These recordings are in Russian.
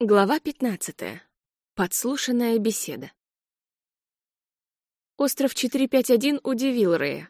Глава 15. Подслушанная беседа. Остров 451 удивил Рэя.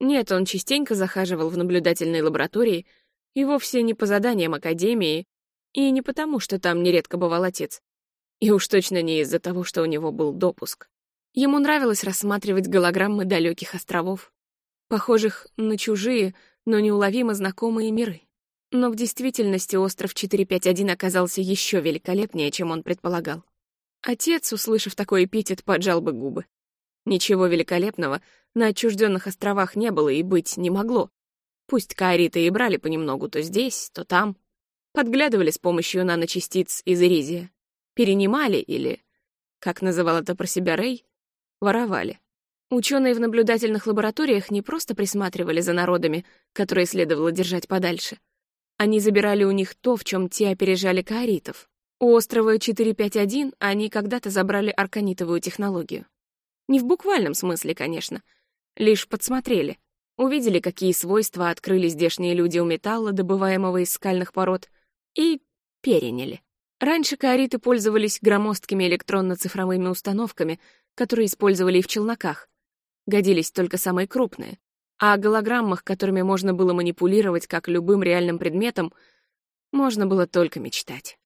Нет, он частенько захаживал в наблюдательной лаборатории, и вовсе не по заданиям Академии, и не потому, что там нередко бывал отец. И уж точно не из-за того, что у него был допуск. Ему нравилось рассматривать голограммы далеких островов, похожих на чужие, но неуловимо знакомые миры. Но в действительности остров 451 оказался еще великолепнее, чем он предполагал. Отец, услышав такой эпитет, поджал бы губы. Ничего великолепного на отчужденных островах не было и быть не могло. Пусть каориты и брали понемногу то здесь, то там. Подглядывали с помощью наночастиц из Иризия. Перенимали или, как называл это про себя Рэй, воровали. Ученые в наблюдательных лабораториях не просто присматривали за народами, которые следовало держать подальше, они забирали у них то, в чем те опережали каоритов. У острова 451 они когда-то забрали арканитовую технологию. Не в буквальном смысле, конечно. Лишь подсмотрели. Увидели, какие свойства открыли здешние люди у металла, добываемого из скальных пород, и переняли. Раньше каориты пользовались громоздкими электронно-цифровыми установками, которые использовали и в челноках. Годились только самые крупные. А о голограммах, которыми можно было манипулировать как любым реальным предметом, можно было только мечтать.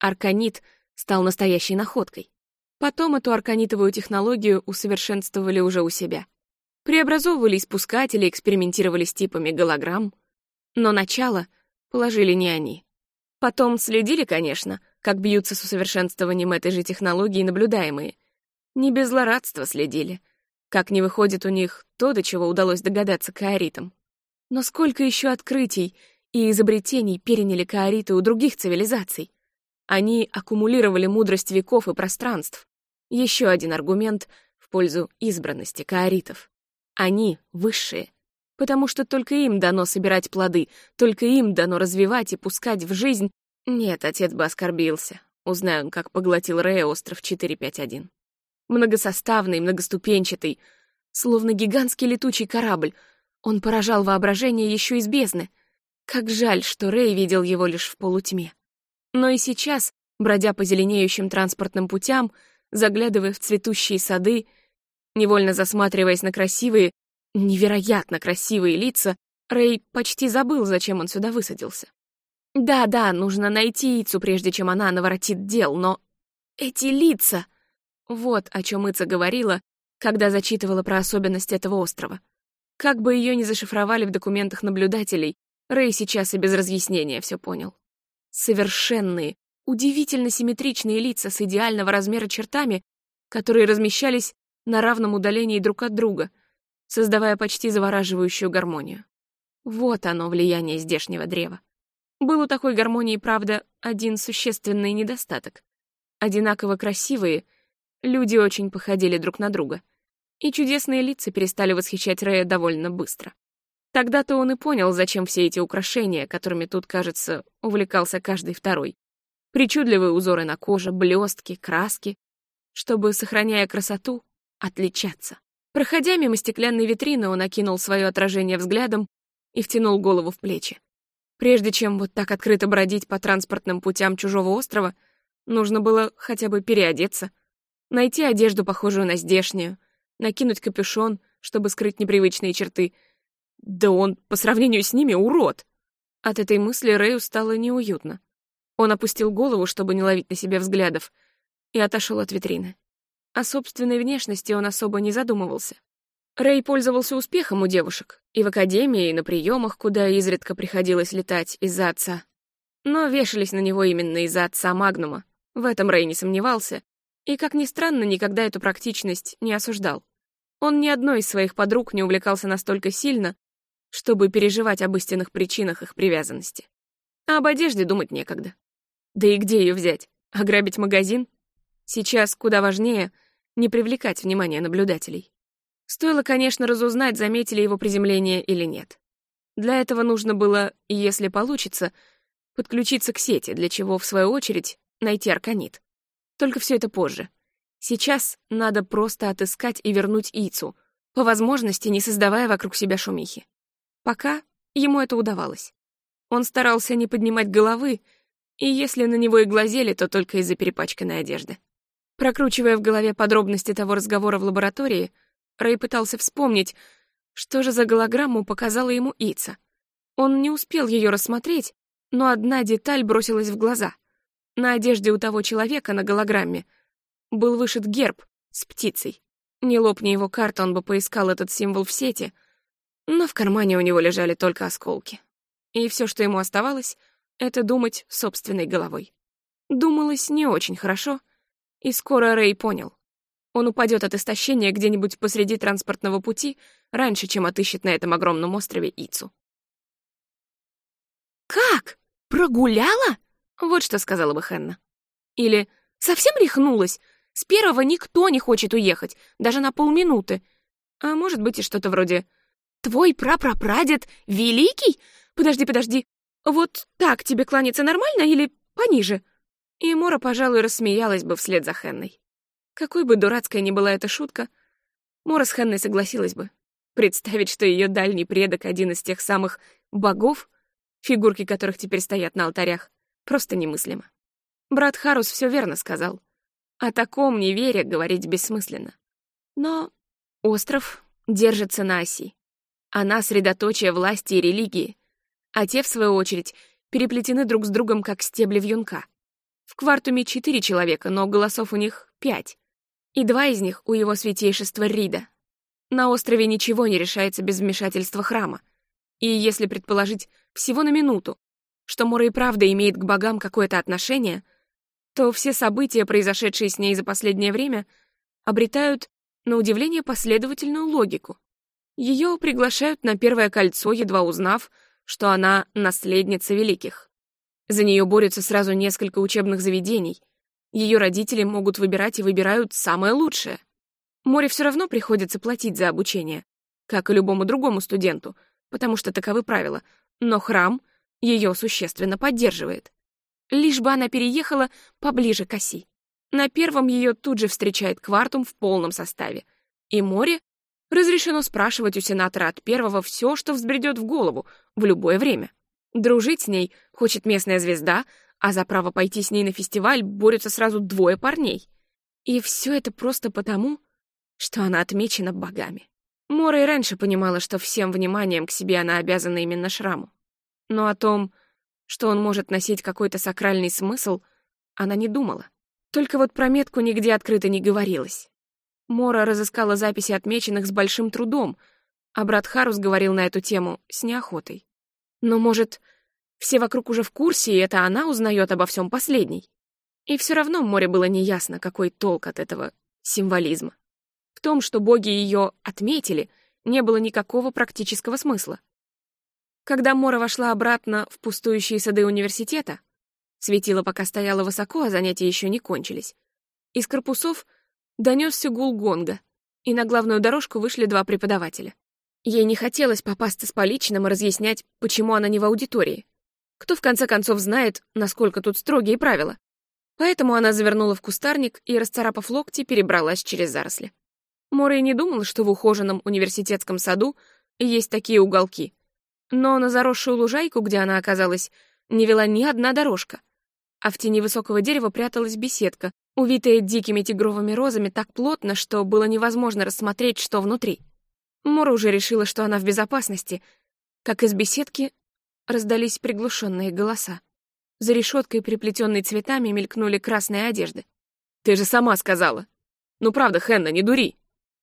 Арканит стал настоящей находкой. Потом эту арканитовую технологию усовершенствовали уже у себя. Преобразовывали испускатели, экспериментировали с типами голограмм. Но начало положили не они. Потом следили, конечно, как бьются с усовершенствованием этой же технологии наблюдаемые. Не без злорадства следили — как не выходит у них то, до чего удалось догадаться каоритам. Но сколько еще открытий и изобретений переняли каориты у других цивилизаций? Они аккумулировали мудрость веков и пространств. Еще один аргумент в пользу избранности каоритов. Они высшие, потому что только им дано собирать плоды, только им дано развивать и пускать в жизнь... Нет, отец бы оскорбился, узнай он, как поглотил Рея остров 451 многосоставный, многоступенчатый, словно гигантский летучий корабль. Он поражал воображение еще из бездны. Как жаль, что Рэй видел его лишь в полутьме. Но и сейчас, бродя по зеленеющим транспортным путям, заглядывая в цветущие сады, невольно засматриваясь на красивые, невероятно красивые лица, Рэй почти забыл, зачем он сюда высадился. Да-да, нужно найти Ицу, прежде чем она наворотит дел, но... Эти лица! Вот о чем Ица говорила, когда зачитывала про особенности этого острова. Как бы ее ни зашифровали в документах наблюдателей, Рэй сейчас и без разъяснения все понял. Совершенные, удивительно симметричные лица с идеального размера чертами, которые размещались на равном удалении друг от друга, создавая почти завораживающую гармонию. Вот оно, влияние здешнего древа. Был у такой гармонии, правда, один существенный недостаток. Одинаково красивые — Люди очень походили друг на друга. И чудесные лица перестали восхищать Рэя довольно быстро. Тогда-то он и понял, зачем все эти украшения, которыми тут, кажется, увлекался каждый второй. Причудливые узоры на коже, блестки, краски, чтобы, сохраняя красоту, отличаться. Проходя мимо стеклянной витрины, он окинул свое отражение взглядом и втянул голову в плечи. Прежде чем вот так открыто бродить по транспортным путям чужого острова, нужно было хотя бы переодеться — Найти одежду, похожую на здешнюю, накинуть капюшон, чтобы скрыть непривычные черты. Да он, по сравнению с ними, урод. От этой мысли Рэю стало неуютно. Он опустил голову, чтобы не ловить на себе взглядов, и отошел от витрины. О собственной внешности он особо не задумывался. Рэй пользовался успехом у девушек, и в академии, и на приемах, куда изредка приходилось летать из-за отца. Но вешались на него именно из-за отца Магнума. В этом Рэй не сомневался, и, как ни странно, никогда эту практичность не осуждал. Он ни одной из своих подруг не увлекался настолько сильно, чтобы переживать об истинных причинах их привязанности. А об одежде думать некогда. Да и где ее взять? Ограбить магазин? Сейчас куда важнее не привлекать внимание наблюдателей. Стоило, конечно, разузнать, заметили его приземление или нет. Для этого нужно было, если получится, подключиться к сети, для чего, в свою очередь, найти арканит. Только все это позже. Сейчас надо просто отыскать и вернуть Ицу, по возможности не создавая вокруг себя шумихи. Пока ему это удавалось. Он старался не поднимать головы И если на него и глазели, то только из-за перепачканной одежды. Прокручивая в голове подробности того разговора в лаборатории, Рэй пытался вспомнить, что же за голограмму показала ему Ица. Он не успел ее рассмотреть, но одна деталь бросилась в глаза. На одежде у того человека на голограмме был вышит герб с птицей. Не лопни его карта, он бы поискал этот символ в сети, но в кармане у него лежали только осколки. И все, что ему оставалось, это думать собственной головой. Думалось не очень хорошо, и скоро Рэй понял. Он упадет от истощения где-нибудь посреди транспортного пути раньше, чем отыщет на этом огромном острове Ицу. «Как? Прогуляла?» — вот что сказала бы Хенна. Или «Совсем рехнулась? С первого никто не хочет уехать, даже на полминуты. А может быть и что-то вроде «Твой прапрапрадед великий? Подожди, подожди, вот так тебе кланяться нормально или пониже?» И Мора, пожалуй, рассмеялась бы вслед за Хенной. Какой бы дурацкой ни была эта шутка, Мора с Хенной согласилась бы. Представить, что ее дальний предок — один из тех самых богов, фигурки которых теперь стоят на алтарях, просто немыслимо. Брат Харус все верно сказал. О таком невере говорить бессмысленно. Но остров держится на оси. Она — средоточие власти и религии, а те, в свою очередь, переплетены друг с другом, как стебли вьюнка. В квартуме четыре человека, но голосов у них пять. И два из них у его святейшества Рида. На острове ничего не решается без вмешательства храма. И если предположить всего на минуту, что Мора и правда имеет к богам какое-то отношение, то все события, произошедшие с ней за последнее время, обретают, на удивление, последовательную логику. Ее приглашают на первое кольцо, едва узнав, что она наследница великих. За нее борются сразу несколько учебных заведений. Ее родители могут выбирать и выбирают самое лучшее. Море все равно приходится платить за обучение, как и любому другому студенту, потому что таковы правила, но храм ее существенно поддерживает. Лишь бы она переехала поближе к оси. На первом ее тут же встречает квартум в полном составе, и море Разрешено спрашивать у сенатора от первого все, что взбредет в голову, в любое время. Дружить с ней хочет местная звезда, а за право пойти с ней на фестиваль борются сразу двое парней. И все это просто потому, что она отмечена богами. Мора и раньше понимала, что всем вниманием к себе она обязана именно шраму. Но о том, что он может носить какой-то сакральный смысл, она не думала. Только вот про метку нигде открыто не говорилось. Мора разыскала записи отмеченных с большим трудом, а брат Харус говорил на эту тему с неохотой. Но, может, все вокруг уже в курсе, и это она узнает обо всем последней? И все равно Море было неясно, какой толк от этого символизма. В том, что боги ее отметили, не было никакого практического смысла. Когда Мора вошла обратно в пустующие сады университета, светило пока стояло высоко, а занятия еще не кончились, из корпусов — Донесся гул гонга, и на главную дорожку вышли два преподавателя. Ей не хотелось попасться с поличным и разъяснять, почему она не в аудитории. Кто в конце концов знает, насколько тут строгие правила. Поэтому она завернула в кустарник и, расцарапав локти, перебралась через заросли. Мора не думала, что в ухоженном университетском саду есть такие уголки. Но на заросшую лужайку, где она оказалась, не вела ни одна дорожка, а в тени высокого дерева пряталась беседка, увитая дикими тигровыми розами так плотно, что было невозможно рассмотреть, что внутри. Мора уже решила, что она в безопасности, как из беседки раздались приглушенные голоса. За решеткой, приплетенной цветами, мелькнули красные одежды. «Ты же сама сказала!» «Ну правда, Хенна, не дури!»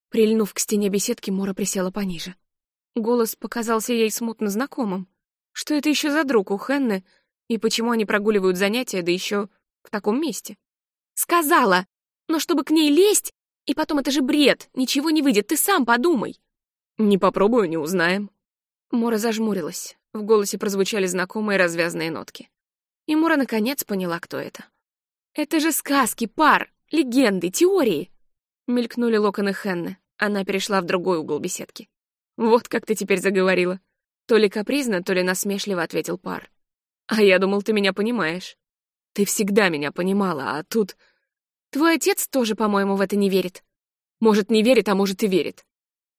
Прильнув к стене беседки, Мора присела пониже. Голос показался ей смутно знакомым. Что это еще за друг у Хенны, и почему они прогуливают занятия, да еще в таком месте? Сказала! Но чтобы к ней лезть, и потом это же бред, ничего не выйдет, ты сам подумай. Не попробую, не узнаем. Мора зажмурилась. В голосе прозвучали знакомые развязные нотки. И Мора наконец поняла, кто это. «Это же сказки, пар, легенды, теории!» Мелькнули локоны Хенны. Она перешла в другой угол беседки. «Вот как ты теперь заговорила!» То ли капризно, то ли насмешливо ответил пар. «А я думал, ты меня понимаешь. Ты всегда меня понимала, а тут...» Твой отец тоже, по-моему, в это не верит. Может, не верит, а может и верит.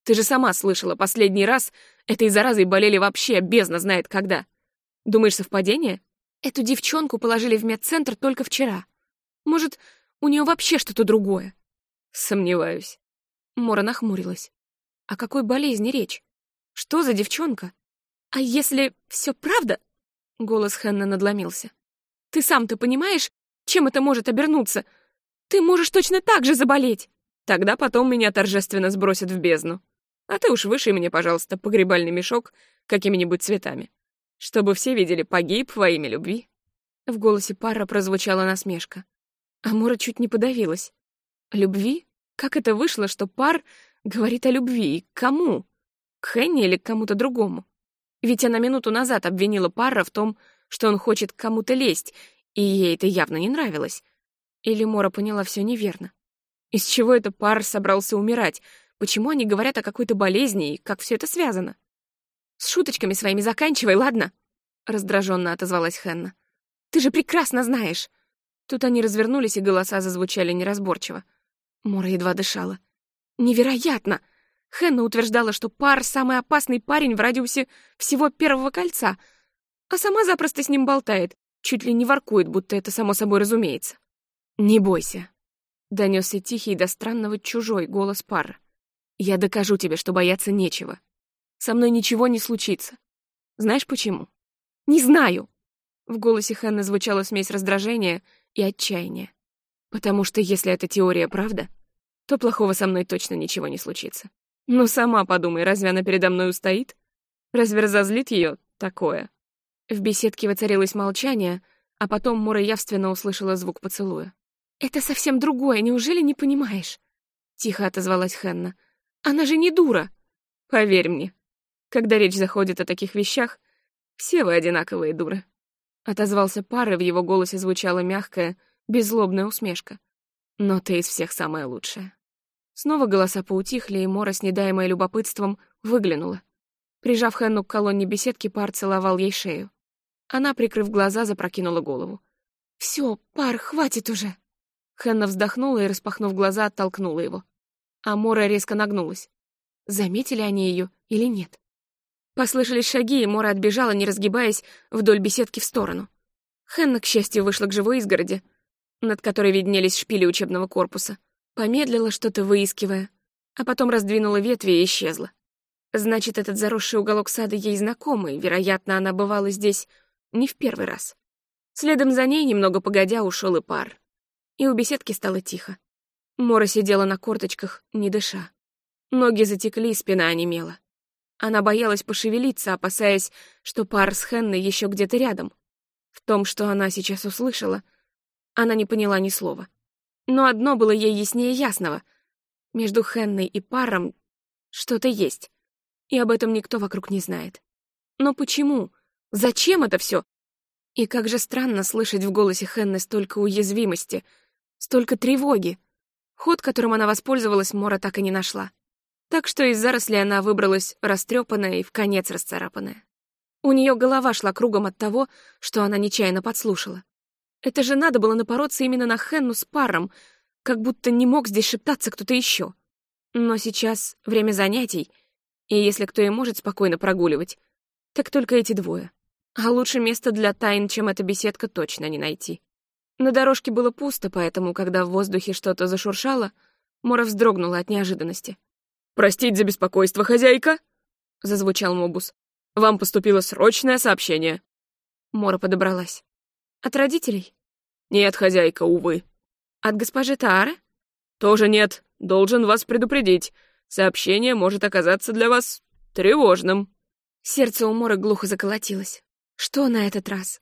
Ты же сама слышала, последний раз этой заразой болели вообще бездна знает когда. Думаешь, совпадение? Эту девчонку положили в медцентр только вчера. Может, у нее вообще что-то другое? Сомневаюсь. Мора нахмурилась. О какой болезни речь? Что за девчонка? А если все правда? Голос Хенна надломился. Ты сам-то понимаешь, чем это может обернуться? Ты можешь точно так же заболеть. Тогда потом меня торжественно сбросят в бездну. А ты уж вышей мне, пожалуйста, погребальный мешок какими-нибудь цветами, чтобы все видели погиб во имя любви». В голосе пара прозвучала насмешка. Амора чуть не подавилась. «Любви? Как это вышло, что пар говорит о любви? И кому? К Хенни или к кому-то другому? Ведь она минуту назад обвинила пара в том, что он хочет кому-то лезть, и ей это явно не нравилось. Или Мора поняла все неверно? Из чего это пар собрался умирать? Почему они говорят о какой-то болезни и как все это связано? С шуточками своими заканчивай, ладно? Раздраженно отозвалась Хенна. Ты же прекрасно знаешь. Тут они развернулись, и голоса зазвучали неразборчиво. Мора едва дышала. Невероятно! Хенна утверждала, что пар — самый опасный парень в радиусе всего первого кольца, а сама запросто с ним болтает, чуть ли не воркует, будто это само собой разумеется. «Не бойся», — донесся тихий до странного чужой голос пара. «Я докажу тебе, что бояться нечего. Со мной ничего не случится. Знаешь почему?» «Не знаю!» В голосе Ханны звучала смесь раздражения и отчаяния. «Потому что если эта теория правда, то плохого со мной точно ничего не случится. Ну сама подумай, разве она передо мной устоит? Разве разозлит ее такое?» В беседке воцарилось молчание, а потом Мура явственно услышала звук поцелуя. «Это совсем другое, неужели не понимаешь?» Тихо отозвалась Хенна. «Она же не дура!» «Поверь мне, когда речь заходит о таких вещах, все вы одинаковые дуры». Отозвался пар, и в его голосе звучала мягкая, беззлобная усмешка. «Но ты из всех самая лучшая». Снова голоса поутихли, и Мора, снедаемая любопытством, выглянула. Прижав Хенну к колонне беседки, пар целовал ей шею. Она, прикрыв глаза, запрокинула голову. «Всё, пар, хватит уже!» Хенна вздохнула и, распахнув глаза, оттолкнула его. А Мора резко нагнулась. Заметили они её или нет? Послышались шаги, и Мора отбежала, не разгибаясь, вдоль беседки в сторону. Хенна, к счастью, вышла к живой изгороди, над которой виднелись шпили учебного корпуса. Помедлила, что-то выискивая, а потом раздвинула ветви и исчезла. Значит, этот заросший уголок сада ей знакомый, вероятно, она бывала здесь не в первый раз. Следом за ней, немного погодя, ушел и пар. И у беседки стало тихо. Мора сидела на корточках, не дыша. Ноги затекли, спина онемела. Она боялась пошевелиться, опасаясь, что пар с Хенной еще где-то рядом. В том, что она сейчас услышала, она не поняла ни слова. Но одно было ей яснее ясного. Между Хенной и паром что-то есть, и об этом никто вокруг не знает. Но почему? Зачем это все? И как же странно слышать в голосе Хенны столько уязвимости, столько тревоги. Ход, которым она воспользовалась, Мора так и не нашла. Так что из зарослей она выбралась растрепанная и в конец расцарапанная. У нее голова шла кругом от того, что она нечаянно подслушала. Это же надо было напороться именно на Хенну с паром, как будто не мог здесь шептаться кто-то еще. Но сейчас время занятий, и если кто и может спокойно прогуливать, так только эти двое. А лучше места для тайн, чем эта беседка, точно не найти. На дорожке было пусто, поэтому, когда в воздухе что-то зашуршало, Мора вздрогнула от неожиданности. «Простить за беспокойство, хозяйка!» — зазвучал Мобус. «Вам поступило срочное сообщение». Мора подобралась. «От родителей?» «Нет, хозяйка, увы». «От госпожи Таары?» «Тоже нет. Должен вас предупредить. Сообщение может оказаться для вас тревожным». Сердце у Моры глухо заколотилось. Что на этот раз?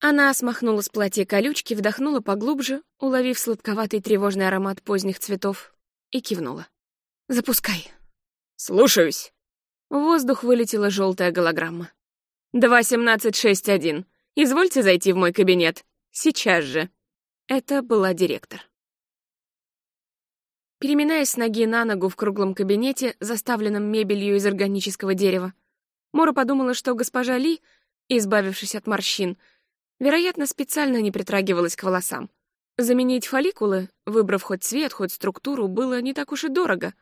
Она смахнула с платья колючки, вдохнула поглубже, уловив сладковатый тревожный аромат поздних цветов, и кивнула. «Запускай». «Слушаюсь». В воздух вылетела желтая голограмма. «Два семнадцать шесть один. Извольте зайти в мой кабинет. Сейчас же». Это была директор. Переминаясь с ноги на ногу в круглом кабинете, заставленном мебелью из органического дерева, Мора подумала, что госпожа Ли — избавившись от морщин, вероятно, специально не притрагивалась к волосам. Заменить фолликулы, выбрав хоть цвет, хоть структуру, было не так уж и дорого.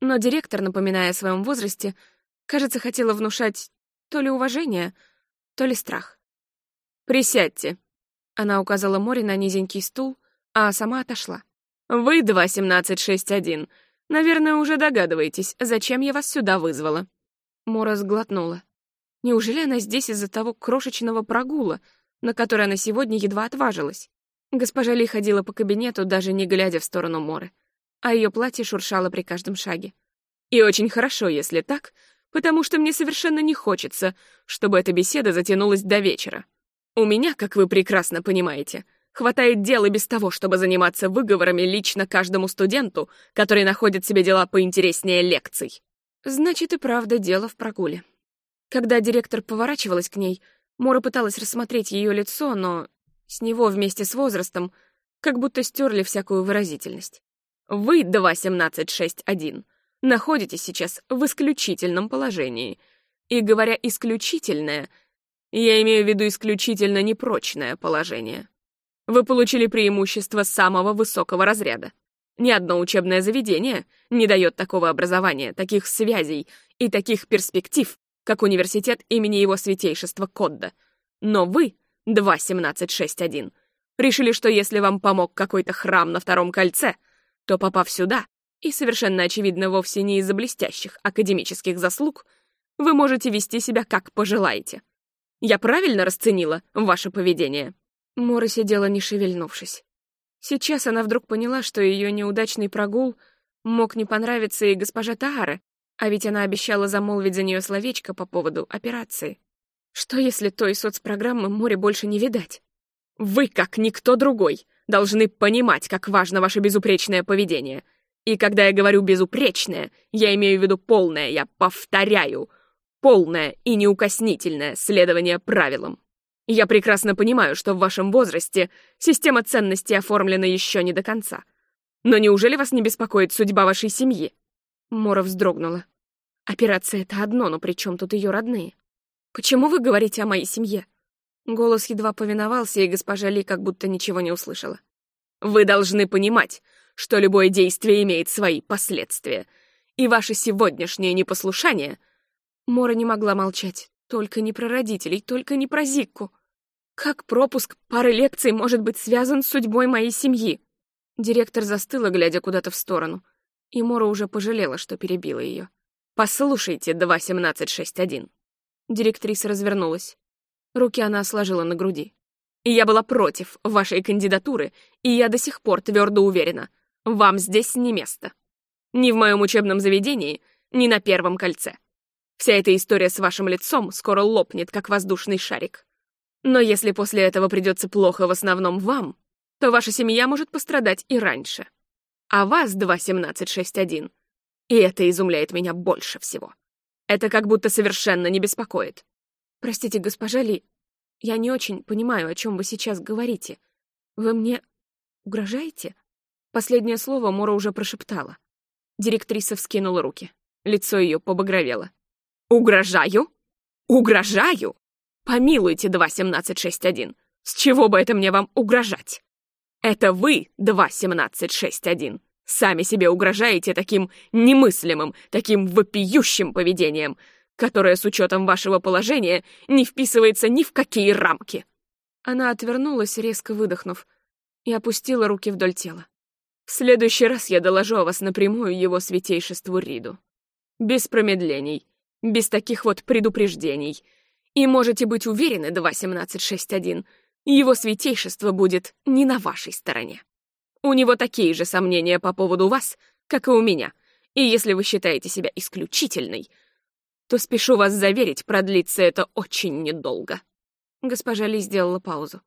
Но директор, напоминая о своем возрасте, кажется, хотела внушать то ли уважение, то ли страх. «Присядьте». Она указала Море на низенький стул, а сама отошла. «Вы 21761. Наверное, уже догадываетесь, зачем я вас сюда вызвала». Мора сглотнула. Неужели она здесь из-за того крошечного прогула, на который она сегодня едва отважилась? Госпожа Ли ходила по кабинету, даже не глядя в сторону Моры, а ее платье шуршало при каждом шаге. И очень хорошо, если так, потому что мне совершенно не хочется, чтобы эта беседа затянулась до вечера. У меня, как вы прекрасно понимаете, хватает дел и без того, чтобы заниматься выговорами лично каждому студенту, который находит себе дела поинтереснее лекций. Значит, и правда дело в прогуле. Когда директор поворачивалась к ней, Мора пыталась рассмотреть ее лицо, но с него вместе с возрастом как будто стерли всякую выразительность. Вы, 2.17.6.1, находитесь сейчас в исключительном положении. И говоря «исключительное», я имею в виду исключительно непрочное положение. Вы получили преимущество самого высокого разряда. Ни одно учебное заведение не дает такого образования, таких связей и таких перспектив, как университет имени его святейшества Кодда. Но вы, 2.17.6.1, решили, что если вам помог какой-то храм на втором кольце, то, попав сюда, и совершенно очевидно вовсе не из-за блестящих академических заслуг, вы можете вести себя как пожелаете. Я правильно расценила ваше поведение?» Мора сидела, не шевельнувшись. Сейчас она вдруг поняла, что ее неудачный прогул мог не понравиться и госпожа Тааре, а ведь она обещала замолвить за нее словечко по поводу операции. Что если той соцпрограммы море больше не видать? Вы, как никто другой, должны понимать, как важно ваше безупречное поведение. И когда я говорю «безупречное», я имею в виду полное, я повторяю, полное и неукоснительное следование правилам. Я прекрасно понимаю, что в вашем возрасте система ценностей оформлена еще не до конца. Но неужели вас не беспокоит судьба вашей семьи? Мора вздрогнула. Операция — это одно, но при чем тут ее родные? Почему вы говорите о моей семье? Голос едва повиновался, и госпожа Ли как будто ничего не услышала. Вы должны понимать, что любое действие имеет свои последствия, и ваше сегодняшнее непослушание... Мора не могла молчать. Только не про родителей, только не про Зикку. Как пропуск пары лекций может быть связан с судьбой моей семьи? Директор застыла, глядя куда-то в сторону — и Мора уже пожалела, что перебила ее. «Послушайте, 2.17.6.1». Директриса развернулась. Руки она сложила на груди. «Я была против вашей кандидатуры, и я до сих пор твердо уверена, вам здесь не место. Ни в моем учебном заведении, ни на Первом кольце. Вся эта история с вашим лицом скоро лопнет, как воздушный шарик. Но если после этого придется плохо в основном вам, то ваша семья может пострадать и раньше а вас 2.17.6.1. И это изумляет меня больше всего. Это как будто совершенно не беспокоит. Простите, госпожа Ли, я не очень понимаю, о чем вы сейчас говорите. Вы мне угрожаете? Последнее слово Мора уже прошептала. Директриса вскинула руки. Лицо ее побагровело. «Угрожаю? Угрожаю? Помилуйте, 2.17.6.1. С чего бы это мне вам угрожать?» Это вы, 2.17.6.1, сами себе угрожаете таким немыслимым, таким вопиющим поведением, которое с учетом вашего положения не вписывается ни в какие рамки. Она отвернулась, резко выдохнув, и опустила руки вдоль тела. В следующий раз я доложу о вас напрямую его святейшеству Риду. Без промедлений, без таких вот предупреждений. И можете быть уверены, 2.17.6.1, его святейшество будет не на вашей стороне. У него такие же сомнения по поводу вас, как и у меня, и если вы считаете себя исключительной, то спешу вас заверить, продлится это очень недолго. Госпожа Ли сделала паузу.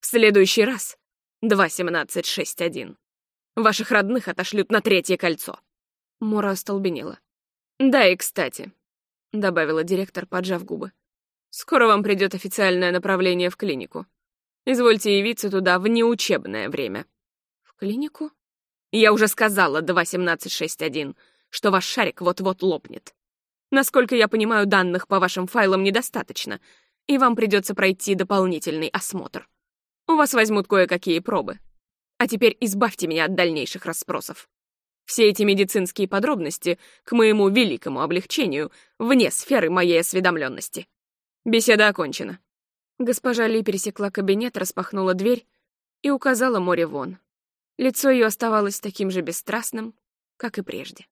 В следующий раз 2.17.6.1. Ваших родных отошлют на третье кольцо. Мора остолбенела. Да и кстати, добавила директор, поджав губы. Скоро вам придет официальное направление в клинику. Извольте явиться туда в неучебное время». «В клинику?» «Я уже сказала, 2.17.6.1, что ваш шарик вот-вот лопнет. Насколько я понимаю, данных по вашим файлам недостаточно, и вам придется пройти дополнительный осмотр. У вас возьмут кое-какие пробы. А теперь избавьте меня от дальнейших расспросов. Все эти медицинские подробности, к моему великому облегчению, вне сферы моей осведомленности. Беседа окончена. Госпожа Ли пересекла кабинет, распахнула дверь и указала море вон. Лицо ее оставалось таким же бесстрастным, как и прежде.